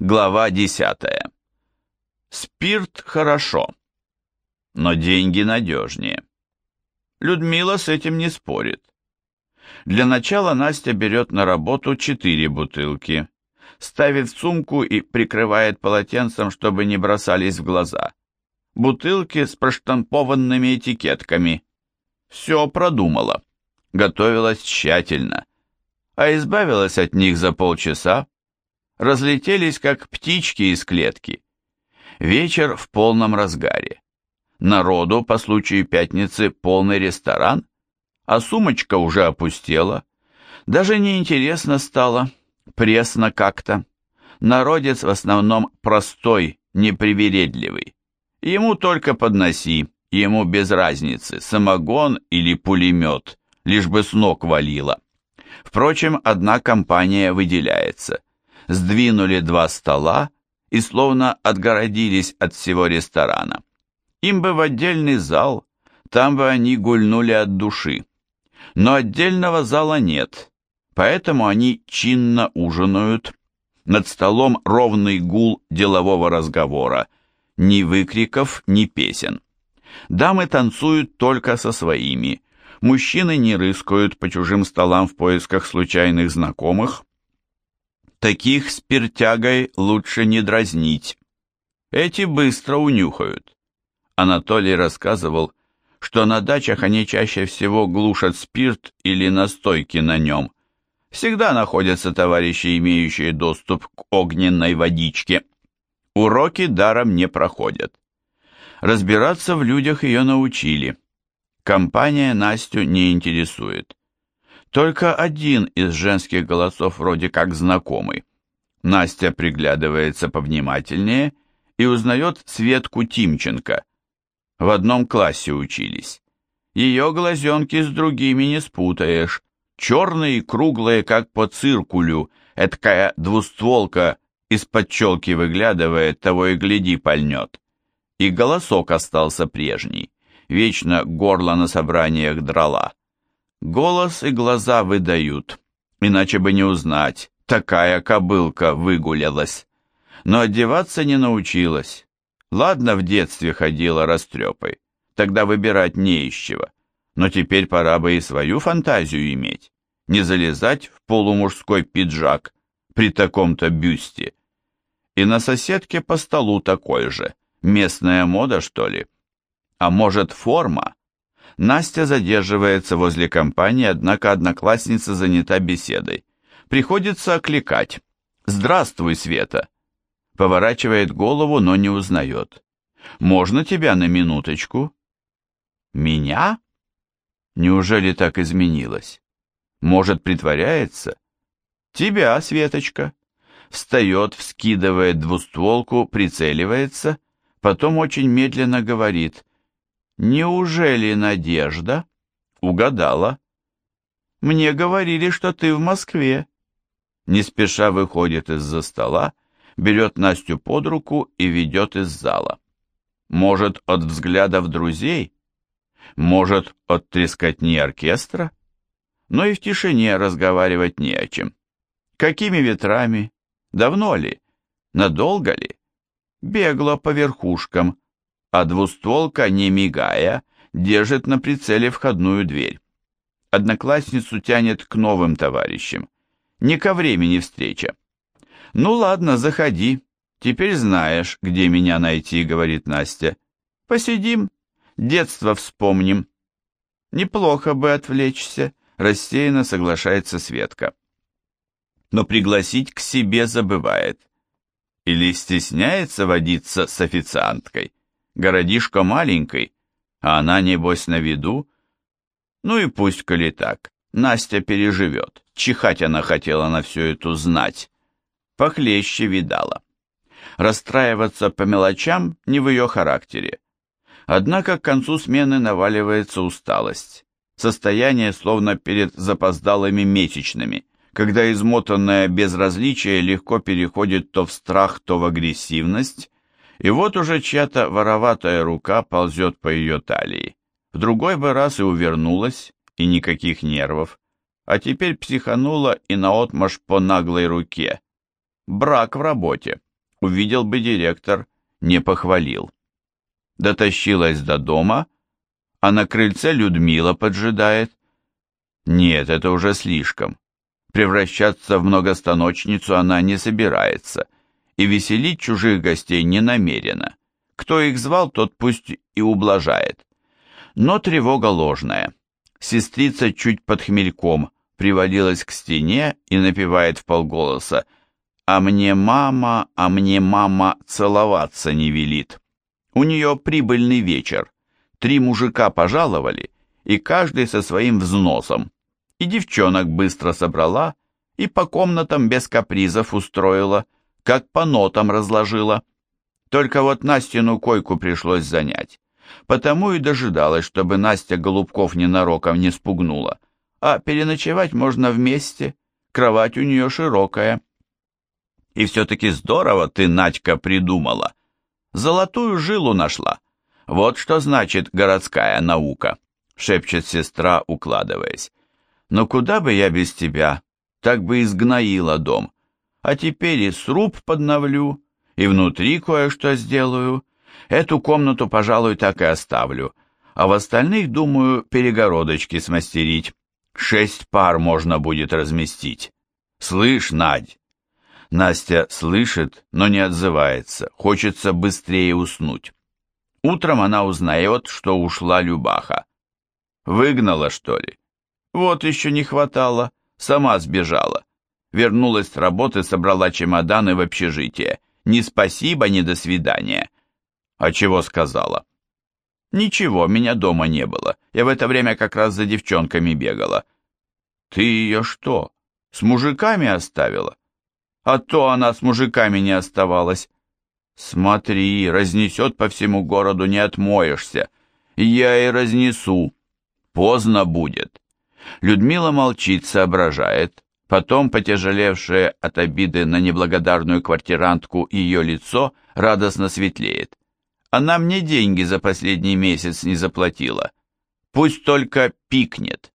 Глава 10. Спирт хорошо, но деньги надежнее. Людмила с этим не спорит. Для начала Настя берет на работу четыре бутылки, ставит в сумку и прикрывает полотенцем, чтобы не бросались в глаза. Бутылки с проштампованными этикетками. Все продумала, готовилась тщательно, а избавилась от них за полчаса, разлетелись, как птички из клетки. Вечер в полном разгаре. Народу по случаю пятницы полный ресторан, а сумочка уже опустела. Даже неинтересно стало, пресно как-то. Народец в основном простой, непривередливый. Ему только подноси, ему без разницы, самогон или пулемет, лишь бы с ног валило. Впрочем, одна компания выделяется – сдвинули два стола и словно отгородились от всего ресторана. Им бы в отдельный зал, там бы они гульнули от души. Но отдельного зала нет, поэтому они чинно ужинают. Над столом ровный гул делового разговора, ни выкриков, ни песен. Дамы танцуют только со своими, мужчины не рыскают по чужим столам в поисках случайных знакомых, Таких спиртягой лучше не дразнить. Эти быстро унюхают. Анатолий рассказывал, что на дачах они чаще всего глушат спирт или настойки на нем. Всегда находятся товарищи, имеющие доступ к огненной водичке. Уроки даром не проходят. Разбираться в людях ее научили. Компания Настю не интересует. Только один из женских голосов вроде как знакомый. Настя приглядывается повнимательнее и узнает Светку Тимченко. В одном классе учились. Ее глазенки с другими не спутаешь. Черные и круглые, как по циркулю, эткая двустволка из-под челки выглядывает, того и гляди пальнет. И голосок остался прежний, вечно горло на собраниях драла. Голос и глаза выдают, иначе бы не узнать, такая кобылка выгулялась. Но одеваться не научилась. Ладно, в детстве ходила растрепой, тогда выбирать не из чего. Но теперь пора бы и свою фантазию иметь, не залезать в полумужской пиджак при таком-то бюсте. И на соседке по столу такой же, местная мода, что ли? А может, форма? Настя задерживается возле компании, однако одноклассница занята беседой. Приходится окликать. «Здравствуй, Света!» Поворачивает голову, но не узнает. «Можно тебя на минуточку?» «Меня?» Неужели так изменилось? Может, притворяется? «Тебя, Светочка!» Встает, вскидывает двустволку, прицеливается, потом очень медленно говорит «Неужели Надежда?» «Угадала». «Мне говорили, что ты в Москве». Не спеша выходит из-за стола, берет Настю под руку и ведет из зала. Может, от взглядов друзей? Может, от трескотни оркестра? Но и в тишине разговаривать не о чем. Какими ветрами? Давно ли? Надолго ли? Бегло по верхушкам, а двустволка, не мигая, держит на прицеле входную дверь. Одноклассницу тянет к новым товарищам. Не ко времени встреча. «Ну ладно, заходи. Теперь знаешь, где меня найти», — говорит Настя. «Посидим, детство вспомним». «Неплохо бы отвлечься», — рассеянно соглашается Светка. Но пригласить к себе забывает. Или стесняется водиться с официанткой. Городишко маленький, а она, небось, на виду. Ну и пусть, коли так, Настя переживет. Чихать она хотела на всю эту знать. Похлеще видала. Расстраиваться по мелочам не в ее характере. Однако к концу смены наваливается усталость. Состояние словно перед запоздалыми месячными, когда измотанное безразличие легко переходит то в страх, то в агрессивность, и вот уже чья-то вороватая рука ползет по ее талии. В другой бы раз и увернулась, и никаких нервов. А теперь психанула и наотмашь по наглой руке. Брак в работе. увидел бы директор, не похвалил. Дотащилась до дома, а на крыльце Людмила поджидает. Нет, это уже слишком. Превращаться в многостаночницу она не собирается, и веселить чужих гостей не намерена. Кто их звал, тот пусть и ублажает. Но тревога ложная. Сестрица чуть под хмельком привалилась к стене и напевает в полголоса «А мне мама, а мне мама целоваться не велит». У нее прибыльный вечер. Три мужика пожаловали, и каждый со своим взносом. И девчонок быстро собрала, и по комнатам без капризов устроила, как по нотам разложила. Только вот Настину койку пришлось занять. Потому и дожидалась, чтобы Настя Голубков ненароком не спугнула. А переночевать можно вместе, кровать у нее широкая. И все-таки здорово ты, Надька, придумала. Золотую жилу нашла. Вот что значит городская наука, шепчет сестра, укладываясь. Но куда бы я без тебя, так бы изгноила дом. А теперь и сруб подновлю, и внутри кое-что сделаю. Эту комнату, пожалуй, так и оставлю, а в остальных, думаю, перегородочки смастерить. Шесть пар можно будет разместить. Слышь, Надь!» Настя слышит, но не отзывается, хочется быстрее уснуть. Утром она узнает, что ушла Любаха. Выгнала, что ли? Вот еще не хватало, сама сбежала. Вернулась с работы, собрала чемоданы в общежитие. Ни спасибо, ни до свидания. А чего сказала? Ничего, меня дома не было. Я в это время как раз за девчонками бегала. Ты ее что, с мужиками оставила? А то она с мужиками не оставалась. Смотри, разнесет по всему городу, не отмоешься. Я и разнесу. Поздно будет. Людмила молчит, соображает. Потом, потяжелевшее от обиды на неблагодарную квартирантку, ее лицо радостно светлеет. Она мне деньги за последний месяц не заплатила. Пусть только пикнет.